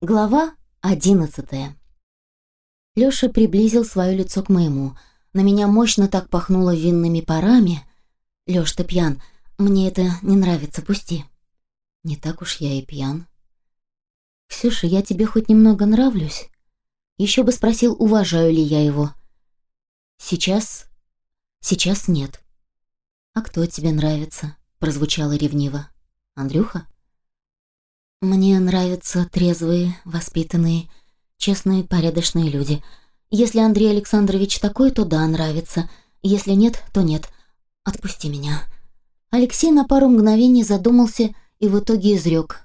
Глава одиннадцатая. Лёша приблизил свое лицо к моему. На меня мощно так пахнуло винными парами. «Лёш, ты пьян. Мне это не нравится, пусти». «Не так уж я и пьян». «Ксюша, я тебе хоть немного нравлюсь?» Еще бы спросил, уважаю ли я его. «Сейчас... сейчас нет». «А кто тебе нравится?» прозвучало ревниво. «Андрюха?» Мне нравятся трезвые, воспитанные, честные, порядочные люди. Если Андрей Александрович такой, то да, нравится. Если нет, то нет. Отпусти меня. Алексей на пару мгновений задумался и в итоге изрек.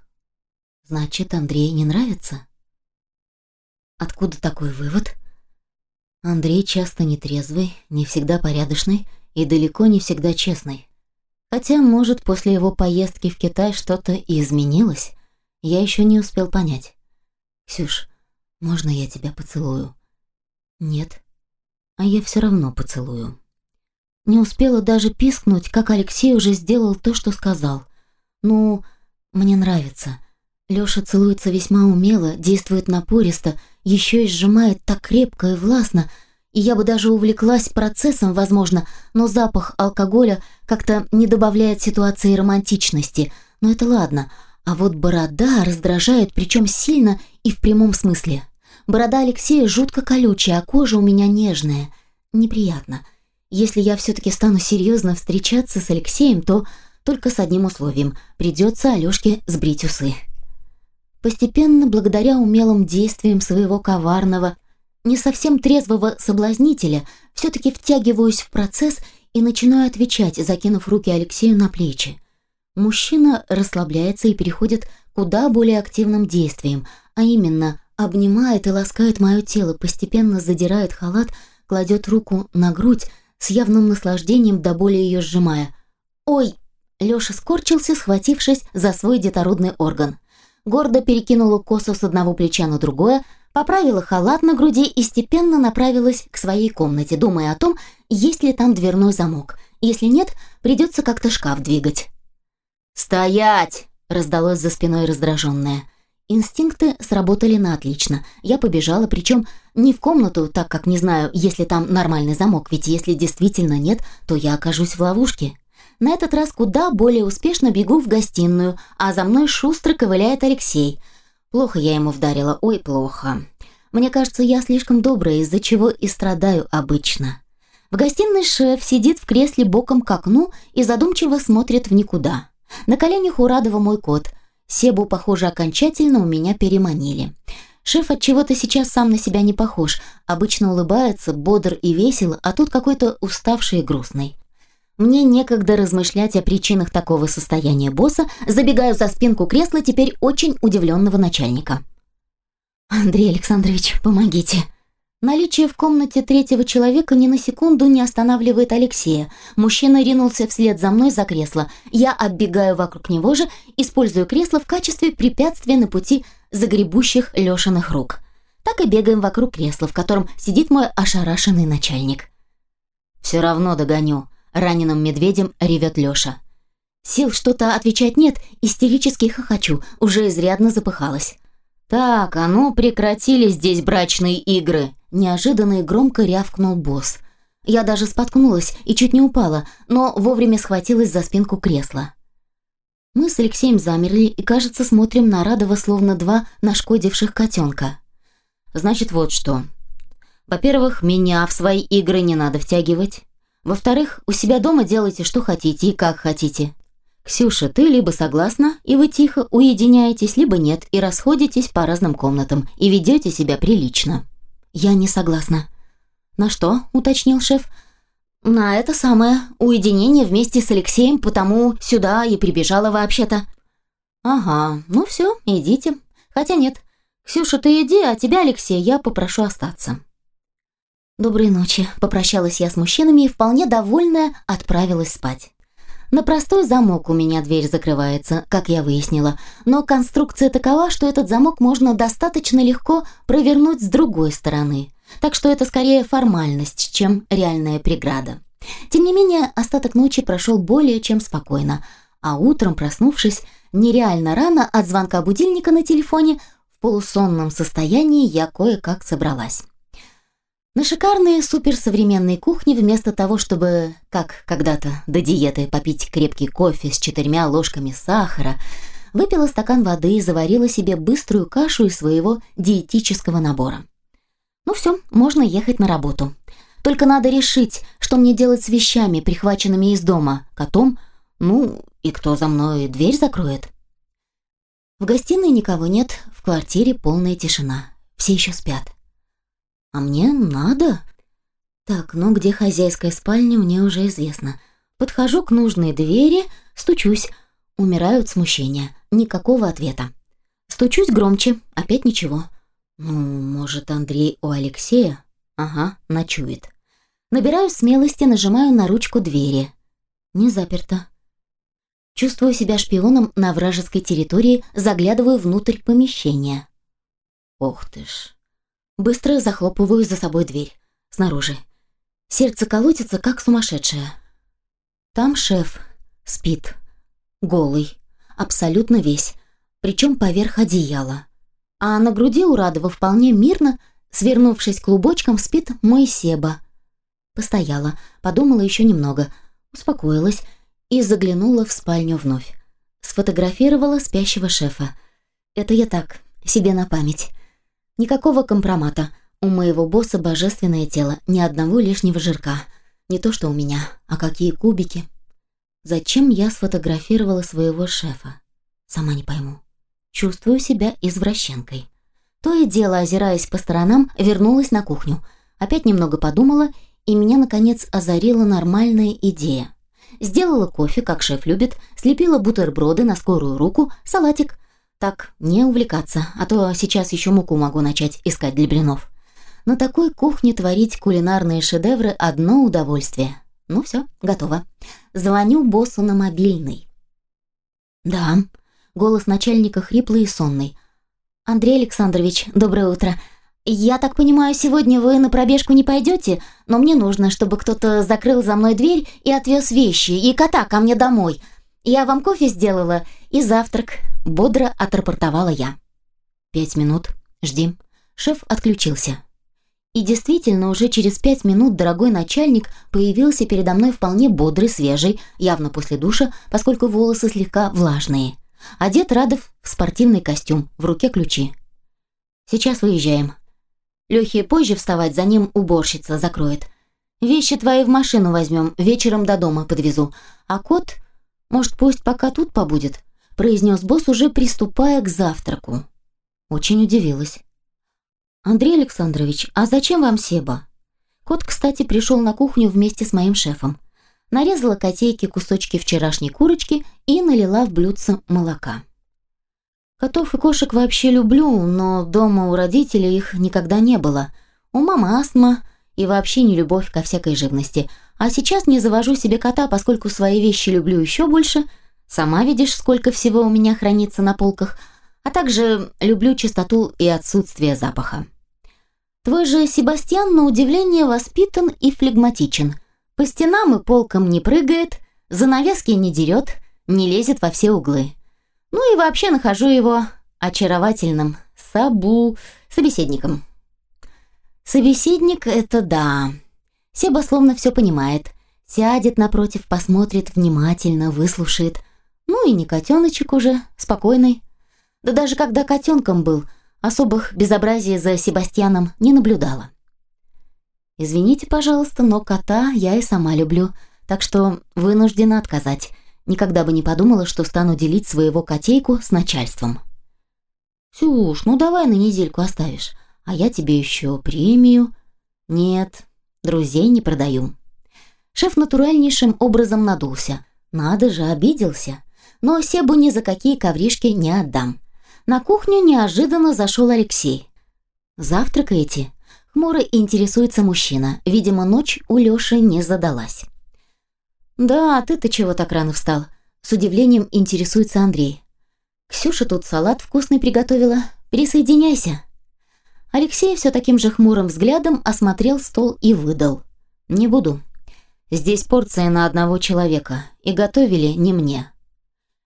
Значит, Андрей не нравится? Откуда такой вывод? Андрей часто нетрезвый, не всегда порядочный и далеко не всегда честный. Хотя, может, после его поездки в Китай что-то и изменилось я еще не успел понять. «Ксюш, можно я тебя поцелую?» «Нет». «А я все равно поцелую». Не успела даже пискнуть, как Алексей уже сделал то, что сказал. «Ну, мне нравится». Лёша целуется весьма умело, действует напористо, еще и сжимает так крепко и властно, и я бы даже увлеклась процессом, возможно, но запах алкоголя как-то не добавляет ситуации романтичности. Но это ладно, а вот борода раздражает, причем сильно и в прямом смысле. Борода Алексея жутко колючая, а кожа у меня нежная. Неприятно. Если я все-таки стану серьезно встречаться с Алексеем, то только с одним условием. Придется Алешке сбрить усы. Постепенно, благодаря умелым действиям своего коварного, не совсем трезвого соблазнителя, все-таки втягиваюсь в процесс и начинаю отвечать, закинув руки Алексею на плечи. Мужчина расслабляется и переходит куда более активным действиям, а именно обнимает и ласкает мое тело, постепенно задирает халат, кладет руку на грудь, с явным наслаждением до боли ее сжимая. «Ой!» Леша скорчился, схватившись за свой детородный орган. Гордо перекинула косу с одного плеча на другое, поправила халат на груди и степенно направилась к своей комнате, думая о том, есть ли там дверной замок. Если нет, придется как-то шкаф двигать. «Стоять!» — раздалось за спиной раздраженное. Инстинкты сработали на отлично. Я побежала, причем не в комнату, так как не знаю, есть ли там нормальный замок, ведь если действительно нет, то я окажусь в ловушке. На этот раз куда более успешно бегу в гостиную, а за мной шустро ковыляет Алексей. Плохо я ему вдарила, ой, плохо. Мне кажется, я слишком добрая, из-за чего и страдаю обычно. В гостиной шеф сидит в кресле боком к окну и задумчиво смотрит в никуда. На коленях у Радова мой кот. Себу, похоже, окончательно у меня переманили. Шеф от чего-то сейчас сам на себя не похож. Обычно улыбается, бодр и весел, а тут какой-то уставший и грустный. Мне некогда размышлять о причинах такого состояния босса, забегаю за спинку кресла теперь очень удивленного начальника. «Андрей Александрович, помогите!» Наличие в комнате третьего человека ни на секунду не останавливает Алексея. Мужчина ринулся вслед за мной за кресло. Я оббегаю вокруг него же, используя кресло в качестве препятствия на пути загребущих Лешиных рук. Так и бегаем вокруг кресла, в котором сидит мой ошарашенный начальник. «Все равно догоню», — раненым медведем ревет Леша. Сил что-то отвечать нет, истерически хохочу, уже изрядно запыхалась. «Так, а ну прекратили здесь брачные игры!» Неожиданно и громко рявкнул босс. Я даже споткнулась и чуть не упала, но вовремя схватилась за спинку кресла. Мы с Алексеем замерли и, кажется, смотрим на Радова, словно два нашкодивших котенка. Значит, вот что. Во-первых, меня в свои игры не надо втягивать. Во-вторых, у себя дома делайте, что хотите и как хотите. Ксюша, ты либо согласна, и вы тихо уединяетесь, либо нет, и расходитесь по разным комнатам, и ведете себя прилично. «Я не согласна». «На что?» — уточнил шеф. «На это самое. Уединение вместе с Алексеем, потому сюда и прибежала вообще-то». «Ага, ну все, идите. Хотя нет. Ксюша, ты иди, а тебя, Алексей, я попрошу остаться». «Доброй ночи», — попрощалась я с мужчинами и, вполне довольная, отправилась спать. На простой замок у меня дверь закрывается, как я выяснила, но конструкция такова, что этот замок можно достаточно легко провернуть с другой стороны. Так что это скорее формальность, чем реальная преграда. Тем не менее, остаток ночи прошел более чем спокойно, а утром, проснувшись, нереально рано от звонка будильника на телефоне, в полусонном состоянии я кое-как собралась. На шикарной суперсовременной кухне вместо того, чтобы, как когда-то до диеты, попить крепкий кофе с четырьмя ложками сахара, выпила стакан воды и заварила себе быструю кашу из своего диетического набора. Ну все, можно ехать на работу. Только надо решить, что мне делать с вещами, прихваченными из дома, котом, ну и кто за мной дверь закроет. В гостиной никого нет, в квартире полная тишина. Все еще спят. А мне надо? Так, ну где хозяйская спальня, мне уже известно. Подхожу к нужной двери, стучусь. Умираю от смущения. Никакого ответа. Стучусь громче, опять ничего. Ну, может, Андрей у Алексея? Ага, ночует. Набираю смелости, нажимаю на ручку двери. Не заперто. Чувствую себя шпионом на вражеской территории, заглядываю внутрь помещения. Ох ты ж. Быстро захлопываю за собой дверь. Снаружи. Сердце колотится, как сумасшедшее. Там шеф. Спит. Голый. Абсолютно весь. Причем поверх одеяла. А на груди у Радова вполне мирно, свернувшись клубочком, спит мой Себа. Постояла, подумала еще немного, успокоилась и заглянула в спальню вновь. Сфотографировала спящего шефа. Это я так, себе на память. Никакого компромата. У моего босса божественное тело, ни одного лишнего жирка. Не то что у меня, а какие кубики. Зачем я сфотографировала своего шефа? Сама не пойму. Чувствую себя извращенкой. То и дело, озираясь по сторонам, вернулась на кухню. Опять немного подумала, и меня, наконец, озарила нормальная идея. Сделала кофе, как шеф любит, слепила бутерброды на скорую руку, салатик. Так, не увлекаться, а то сейчас еще муку могу начать искать для блинов. На такой кухне творить кулинарные шедевры – одно удовольствие. Ну все, готово. Звоню боссу на мобильный. «Да», – голос начальника хриплый и сонный. «Андрей Александрович, доброе утро. «Я так понимаю, сегодня вы на пробежку не пойдете, но мне нужно, чтобы кто-то закрыл за мной дверь и отвез вещи, и кота ко мне домой. Я вам кофе сделала и завтрак», — бодро отрапортовала я. «Пять минут. Жди». Шеф отключился. И действительно, уже через пять минут дорогой начальник появился передо мной вполне бодрый, свежий, явно после душа, поскольку волосы слегка влажные. Одет Радов в спортивный костюм, в руке ключи. «Сейчас выезжаем», Лехе позже вставать, за ним уборщица закроет. Вещи твои в машину возьмем, вечером до дома подвезу. А кот, может, пусть пока тут побудет?» произнес босс, уже приступая к завтраку. Очень удивилась. «Андрей Александрович, а зачем вам Себа?» Кот, кстати, пришел на кухню вместе с моим шефом. Нарезала котейки кусочки вчерашней курочки и налила в блюдце молока. Котов и кошек вообще люблю, но дома у родителей их никогда не было. У мамы астма и вообще не любовь ко всякой живности. А сейчас не завожу себе кота, поскольку свои вещи люблю еще больше. Сама видишь, сколько всего у меня хранится на полках. А также люблю чистоту и отсутствие запаха. Твой же Себастьян, на удивление, воспитан и флегматичен. По стенам и полкам не прыгает, занавески не дерет, не лезет во все углы. Ну и вообще нахожу его очаровательным сабу собеседником. Собеседник — это да. Себа словно все понимает. Сядет напротив, посмотрит внимательно, выслушает. Ну и не котеночек уже, спокойный. Да даже когда котенком был, особых безобразий за Себастьяном не наблюдала. Извините, пожалуйста, но кота я и сама люблю, так что вынуждена отказать. Никогда бы не подумала, что стану делить своего котейку с начальством. «Сюш, ну давай на недельку оставишь, а я тебе еще премию». «Нет, друзей не продаю». Шеф натуральнейшим образом надулся. Надо же, обиделся. Но Себу ни за какие ковришки не отдам. На кухню неожиданно зашел Алексей. «Завтракаете?» Хмуро интересуется мужчина. Видимо, ночь у Лёши не задалась. «Да, а ты-то чего так рано встал?» С удивлением интересуется Андрей. «Ксюша тут салат вкусный приготовила. Присоединяйся». Алексей все таким же хмурым взглядом осмотрел стол и выдал. «Не буду. Здесь порция на одного человека, и готовили не мне».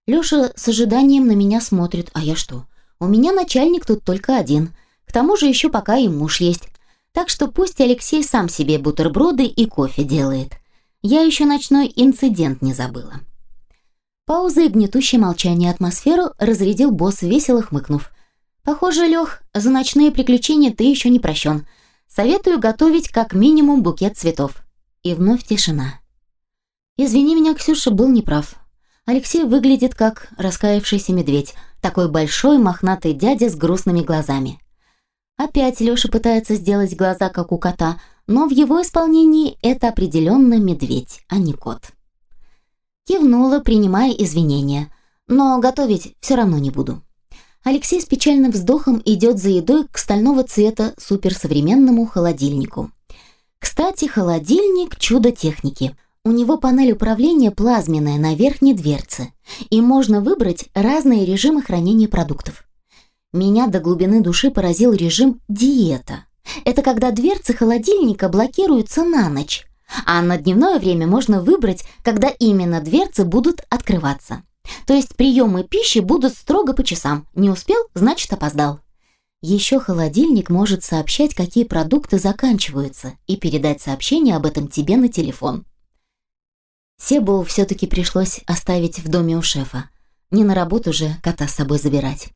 Лёша с ожиданием на меня смотрит, а я что? У меня начальник тут только один. К тому же еще пока и муж есть. Так что пусть Алексей сам себе бутерброды и кофе делает. Я еще ночной инцидент не забыла. Пауза и гнетущее молчание атмосферу разрядил босс, весело хмыкнув. «Похоже, Лех, за ночные приключения ты еще не прощен. Советую готовить как минимум букет цветов». И вновь тишина. «Извини меня, Ксюша, был неправ. Алексей выглядит как раскаявшийся медведь, такой большой мохнатый дядя с грустными глазами. Опять Леша пытается сделать глаза, как у кота, но в его исполнении это определенно медведь, а не кот. Кивнула, принимая извинения, но готовить все равно не буду. Алексей с печальным вздохом идет за едой к стального цвета суперсовременному холодильнику. Кстати, холодильник – чудо техники. У него панель управления плазменная на верхней дверце, и можно выбрать разные режимы хранения продуктов. Меня до глубины души поразил режим «диета». Это когда дверцы холодильника блокируются на ночь, а на дневное время можно выбрать, когда именно дверцы будут открываться. То есть приемы пищи будут строго по часам. Не успел, значит опоздал. Еще холодильник может сообщать, какие продукты заканчиваются, и передать сообщение об этом тебе на телефон. Себу все-таки пришлось оставить в доме у шефа. Не на работу же кота с собой забирать.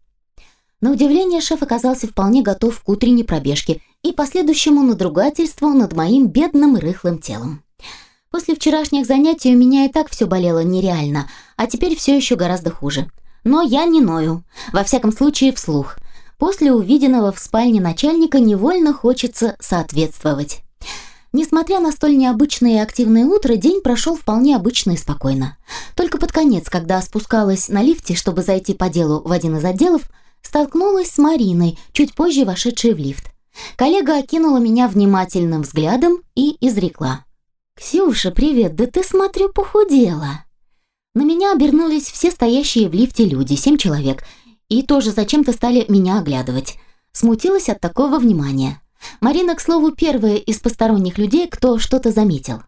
На удивление шеф оказался вполне готов к утренней пробежке и последующему надругательству над моим бедным рыхлым телом. После вчерашних занятий у меня и так все болело нереально, а теперь все еще гораздо хуже. Но я не ною, во всяком случае вслух. После увиденного в спальне начальника невольно хочется соответствовать. Несмотря на столь необычное и активное утро, день прошел вполне обычно и спокойно. Только под конец, когда спускалась на лифте, чтобы зайти по делу в один из отделов, столкнулась с Мариной, чуть позже вошедшей в лифт. Коллега окинула меня внимательным взглядом и изрекла. «Ксюша, привет, да ты, смотрю, похудела». На меня обернулись все стоящие в лифте люди, семь человек, и тоже зачем-то стали меня оглядывать. Смутилась от такого внимания. Марина, к слову, первая из посторонних людей, кто что-то заметил.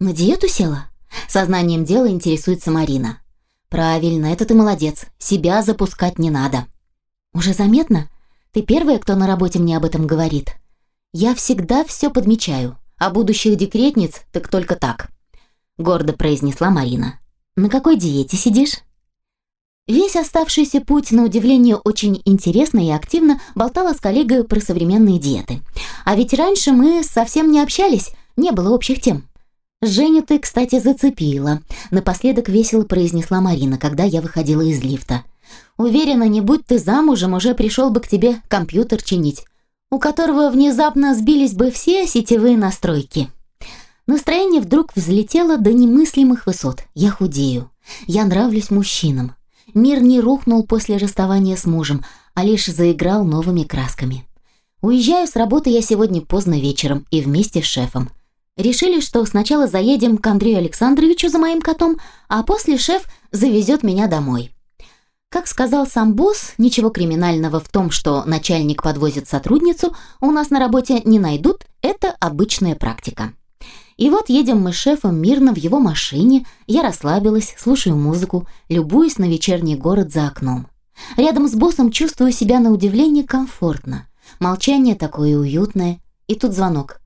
«На диету села?» Сознанием дела интересуется Марина. «Правильно, это ты молодец. Себя запускать не надо». «Уже заметно? Ты первая, кто на работе мне об этом говорит. Я всегда все подмечаю, а будущих декретниц так только так», — гордо произнесла Марина. «На какой диете сидишь?» Весь оставшийся путь, на удивление, очень интересно и активно болтала с коллегой про современные диеты. А ведь раньше мы совсем не общались, не было общих тем. «Женю ты, кстати, зацепила», — напоследок весело произнесла Марина, когда я выходила из лифта. Уверена, не будь ты замужем, уже пришел бы к тебе компьютер чинить, у которого внезапно сбились бы все сетевые настройки. Настроение вдруг взлетело до немыслимых высот. Я худею. Я нравлюсь мужчинам. Мир не рухнул после расставания с мужем, а лишь заиграл новыми красками. Уезжаю с работы я сегодня поздно вечером и вместе с шефом. Решили, что сначала заедем к Андрею Александровичу за моим котом, а после шеф завезет меня домой. Как сказал сам босс, ничего криминального в том, что начальник подвозит сотрудницу, у нас на работе не найдут, это обычная практика. И вот едем мы с шефом мирно в его машине, я расслабилась, слушаю музыку, любуюсь на вечерний город за окном. Рядом с боссом чувствую себя на удивление комфортно. Молчание такое уютное. И тут звонок.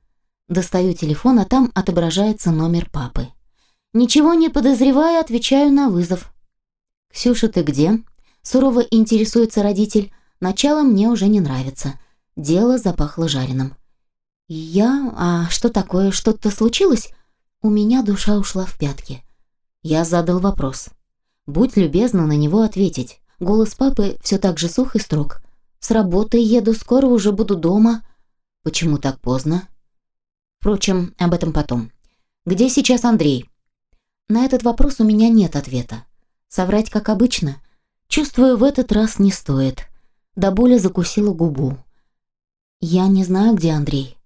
Достаю телефон, а там отображается номер папы. Ничего не подозревая, отвечаю на вызов. «Ксюша, ты где?» Сурово интересуется родитель. Начало мне уже не нравится. Дело запахло жареным. «Я? А что такое? Что-то случилось?» У меня душа ушла в пятки. Я задал вопрос. «Будь любезна на него ответить». Голос папы все так же сух и строг. «С работы еду, скоро уже буду дома». «Почему так поздно?» Впрочем, об этом потом. «Где сейчас Андрей?» На этот вопрос у меня нет ответа. Соврать, как обычно – Чувствую, в этот раз не стоит. До боли закусила губу. Я не знаю, где Андрей.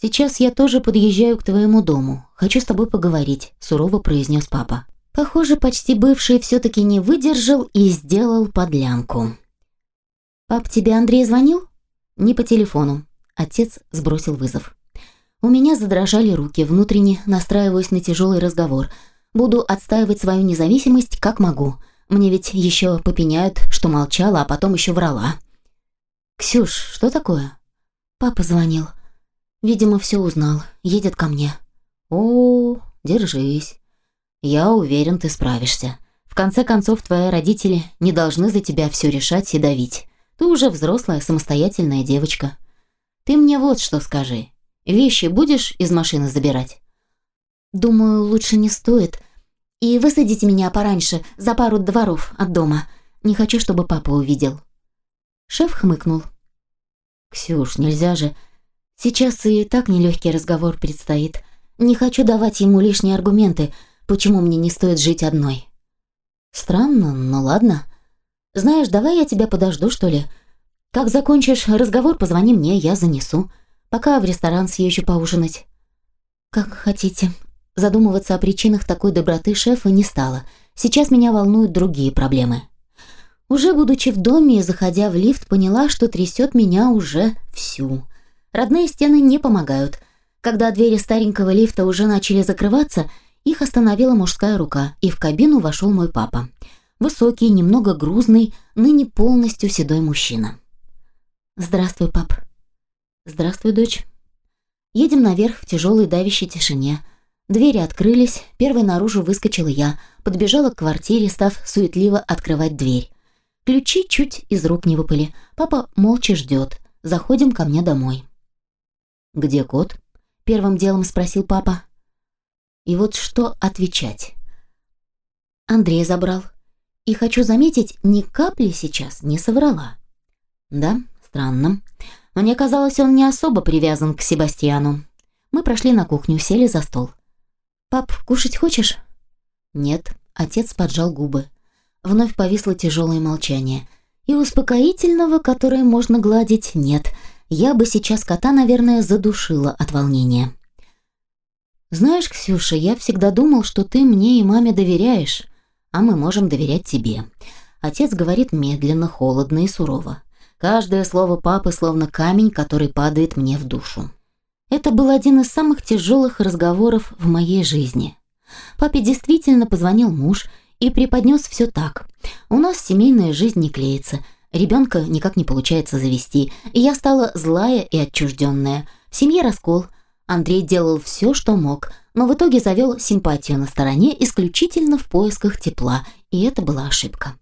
Сейчас я тоже подъезжаю к твоему дому. Хочу с тобой поговорить, сурово произнес папа. Похоже, почти бывший все-таки не выдержал и сделал подлянку. «Пап, тебе Андрей звонил?» «Не по телефону». Отец сбросил вызов. У меня задрожали руки, внутренне настраиваясь на тяжелый разговор. Буду отстаивать свою независимость как могу – Мне ведь еще попеняют, что молчала, а потом еще врала. «Ксюш, что такое?» «Папа звонил. Видимо, все узнал. Едет ко мне». «О, держись. Я уверен, ты справишься. В конце концов, твои родители не должны за тебя все решать и давить. Ты уже взрослая, самостоятельная девочка. Ты мне вот что скажи. Вещи будешь из машины забирать?» «Думаю, лучше не стоит. И высадите меня пораньше, за пару дворов от дома. Не хочу, чтобы папа увидел». Шеф хмыкнул. «Ксюш, нельзя же. Сейчас и так нелегкий разговор предстоит. Не хочу давать ему лишние аргументы, почему мне не стоит жить одной». «Странно, но ладно. Знаешь, давай я тебя подожду, что ли. Как закончишь разговор, позвони мне, я занесу. Пока в ресторан съезжу поужинать». «Как хотите», Задумываться о причинах такой доброты шефа не стало. Сейчас меня волнуют другие проблемы. Уже будучи в доме и заходя в лифт, поняла, что трясет меня уже всю. Родные стены не помогают. Когда двери старенького лифта уже начали закрываться, их остановила мужская рука, и в кабину вошел мой папа. Высокий, немного грузный, ныне полностью седой мужчина. «Здравствуй, пап». «Здравствуй, дочь». Едем наверх в тяжелой давящей тишине – Двери открылись, первой наружу выскочила я, подбежала к квартире, став суетливо открывать дверь. Ключи чуть из рук не выпали. Папа молча ждет. Заходим ко мне домой. «Где кот?» — первым делом спросил папа. И вот что отвечать. Андрей забрал. И хочу заметить, ни капли сейчас не соврала. Да, странно. Мне казалось, он не особо привязан к Себастьяну. Мы прошли на кухню, сели за стол. «Пап, кушать хочешь?» «Нет», — отец поджал губы. Вновь повисло тяжелое молчание. И успокоительного, которое можно гладить, нет. Я бы сейчас кота, наверное, задушила от волнения. «Знаешь, Ксюша, я всегда думал, что ты мне и маме доверяешь, а мы можем доверять тебе». Отец говорит медленно, холодно и сурово. Каждое слово папы словно камень, который падает мне в душу. Это был один из самых тяжелых разговоров в моей жизни. Папе действительно позвонил муж и преподнес все так. У нас семейная жизнь не клеится, ребенка никак не получается завести, и я стала злая и отчужденная. В семье раскол. Андрей делал все, что мог, но в итоге завел симпатию на стороне исключительно в поисках тепла, и это была ошибка.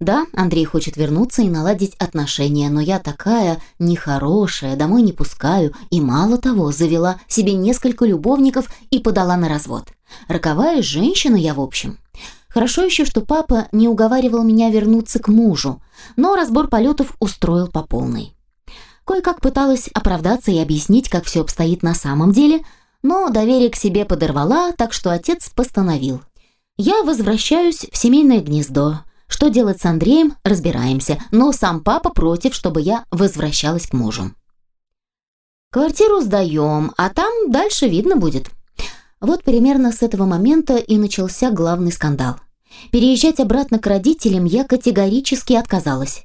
Да, Андрей хочет вернуться и наладить отношения, но я такая нехорошая, домой не пускаю, и мало того, завела себе несколько любовников и подала на развод. Роковая женщина я, в общем. Хорошо еще, что папа не уговаривал меня вернуться к мужу, но разбор полетов устроил по полной. Кое-как пыталась оправдаться и объяснить, как все обстоит на самом деле, но доверие к себе подорвала, так что отец постановил. Я возвращаюсь в семейное гнездо, что делать с Андреем, разбираемся, но сам папа против, чтобы я возвращалась к мужу. Квартиру сдаем, а там дальше видно будет. Вот примерно с этого момента и начался главный скандал. Переезжать обратно к родителям я категорически отказалась.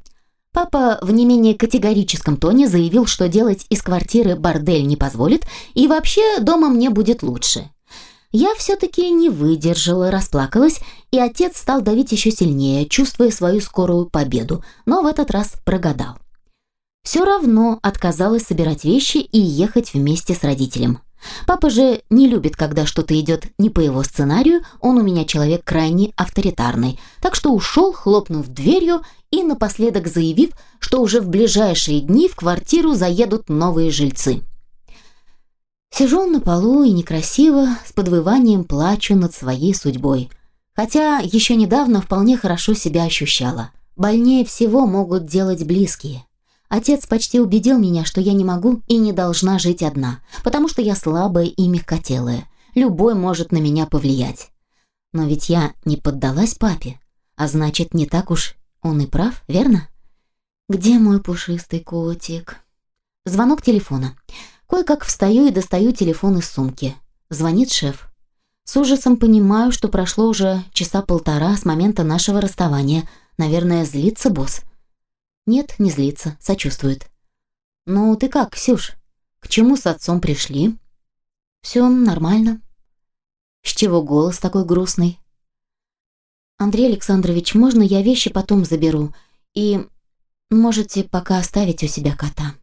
Папа в не менее категорическом тоне заявил, что делать из квартиры бордель не позволит, и вообще дома мне будет лучше. Я все-таки не выдержала, расплакалась, и отец стал давить еще сильнее, чувствуя свою скорую победу, но в этот раз прогадал. Все равно отказалась собирать вещи и ехать вместе с родителем. Папа же не любит, когда что-то идет не по его сценарию, он у меня человек крайне авторитарный, так что ушел, хлопнув дверью и напоследок заявив, что уже в ближайшие дни в квартиру заедут новые жильцы. Сижу на полу и некрасиво, с подвыванием плачу над своей судьбой. Хотя еще недавно вполне хорошо себя ощущала. Больнее всего могут делать близкие. Отец почти убедил меня, что я не могу и не должна жить одна, потому что я слабая и мягкотелая. Любой может на меня повлиять. Но ведь я не поддалась папе, а значит, не так уж он и прав, верно? Где мой пушистый котик? Звонок телефона. Кое-как встаю и достаю телефон из сумки. Звонит шеф. С ужасом понимаю, что прошло уже часа полтора с момента нашего расставания. Наверное, злится босс. Нет, не злится, сочувствует. «Ну, ты как, Ксюш? К чему с отцом пришли?» «Все нормально». «С чего голос такой грустный?» Андрей Александрович, можно я вещи потом заберу? И можете пока оставить у себя кота.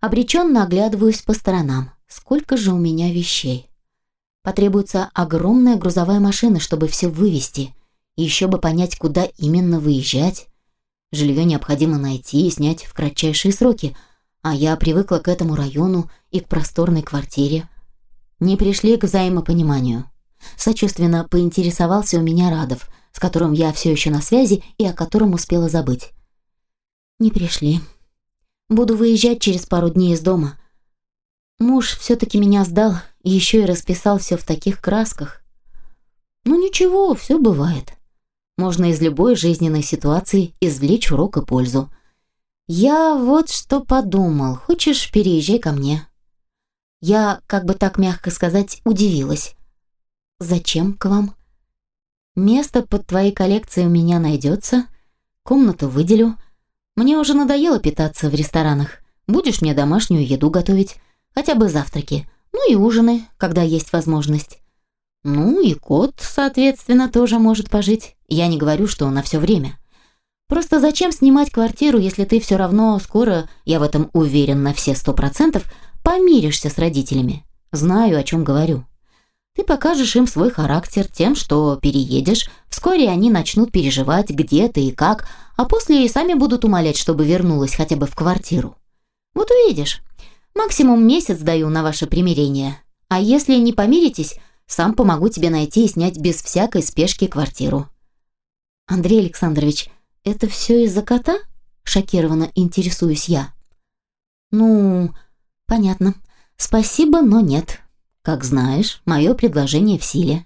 Обреченно оглядываюсь по сторонам. Сколько же у меня вещей? Потребуется огромная грузовая машина, чтобы все вывести. И еще бы понять, куда именно выезжать. Жилье необходимо найти и снять в кратчайшие сроки, а я привыкла к этому району и к просторной квартире. Не пришли к взаимопониманию. Сочувственно поинтересовался у меня Радов, с которым я все еще на связи и о котором успела забыть. Не пришли. Буду выезжать через пару дней из дома. Муж все-таки меня сдал, еще и расписал все в таких красках. Ну ничего, все бывает. Можно из любой жизненной ситуации извлечь урок и пользу. Я вот что подумал. Хочешь, переезжай ко мне. Я, как бы так мягко сказать, удивилась. Зачем к вам? Место под твоей коллекцией у меня найдется. Комнату выделю. Мне уже надоело питаться в ресторанах. Будешь мне домашнюю еду готовить. Хотя бы завтраки. Ну и ужины, когда есть возможность. Ну и кот, соответственно, тоже может пожить. Я не говорю, что на все время. Просто зачем снимать квартиру, если ты все равно скоро, я в этом уверен на все сто процентов, помиришься с родителями? Знаю, о чем говорю. Ты покажешь им свой характер тем, что переедешь, вскоре они начнут переживать, где ты и как, а после и сами будут умолять, чтобы вернулась хотя бы в квартиру. Вот увидишь. Максимум месяц даю на ваше примирение. А если не помиритесь, сам помогу тебе найти и снять без всякой спешки квартиру. Андрей Александрович, это все из-за кота? Шокированно интересуюсь я. Ну, понятно. Спасибо, но нет. Как знаешь, мое предложение в силе.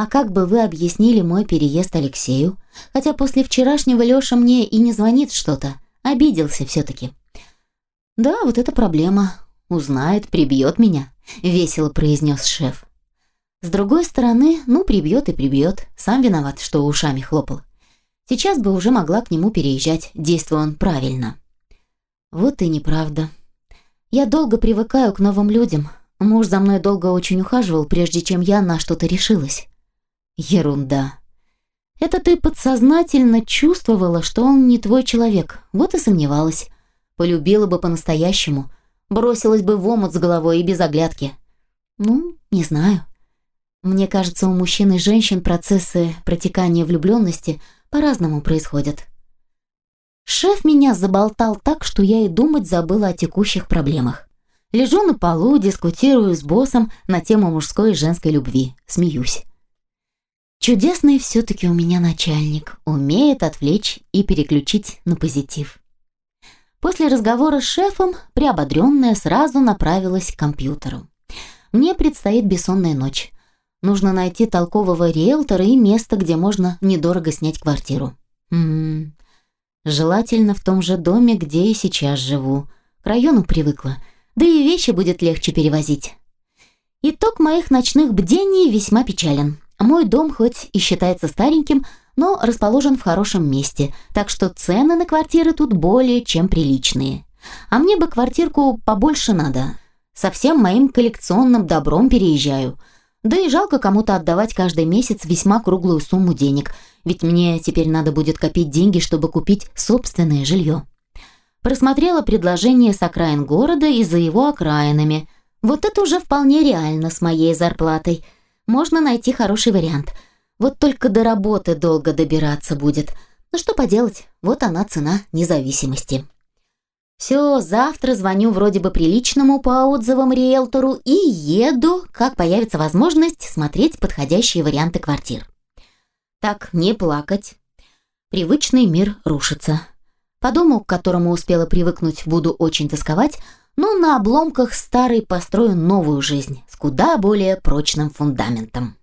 А как бы вы объяснили мой переезд Алексею? Хотя после вчерашнего Леша мне и не звонит что-то. Обиделся все-таки. «Да, вот это проблема. Узнает, прибьет меня», — весело произнес шеф. С другой стороны, ну, прибьет и прибьет. Сам виноват, что ушами хлопал. Сейчас бы уже могла к нему переезжать, действуя он правильно. Вот и неправда. Я долго привыкаю к новым людям. Муж за мной долго очень ухаживал, прежде чем я на что-то решилась. Ерунда. Это ты подсознательно чувствовала, что он не твой человек, вот и сомневалась полюбила бы по-настоящему, бросилась бы в омут с головой и без оглядки. Ну, не знаю. Мне кажется, у мужчин и женщин процессы протекания влюбленности по-разному происходят. Шеф меня заболтал так, что я и думать забыла о текущих проблемах. Лежу на полу, дискутирую с боссом на тему мужской и женской любви, смеюсь. Чудесный все-таки у меня начальник, умеет отвлечь и переключить на позитив. После разговора с шефом, приободренная, сразу направилась к компьютеру. Мне предстоит бессонная ночь. Нужно найти толкового риэлтора и место, где можно недорого снять квартиру. М -м -м. Желательно в том же доме, где и сейчас живу. К району привыкла. Да и вещи будет легче перевозить. Итог моих ночных бдений весьма печален. Мой дом хоть и считается стареньким, но расположен в хорошем месте, так что цены на квартиры тут более чем приличные. А мне бы квартирку побольше надо. Со всем моим коллекционным добром переезжаю. Да и жалко кому-то отдавать каждый месяц весьма круглую сумму денег, ведь мне теперь надо будет копить деньги, чтобы купить собственное жилье. Просмотрела предложение с окраин города и за его окраинами. Вот это уже вполне реально с моей зарплатой. Можно найти хороший вариант – вот только до работы долго добираться будет. Ну что поделать, вот она цена независимости. Все, завтра звоню вроде бы приличному по отзывам риэлтору и еду, как появится возможность смотреть подходящие варианты квартир. Так, не плакать. Привычный мир рушится. По дому, к которому успела привыкнуть, буду очень тосковать, но на обломках старой построю новую жизнь с куда более прочным фундаментом.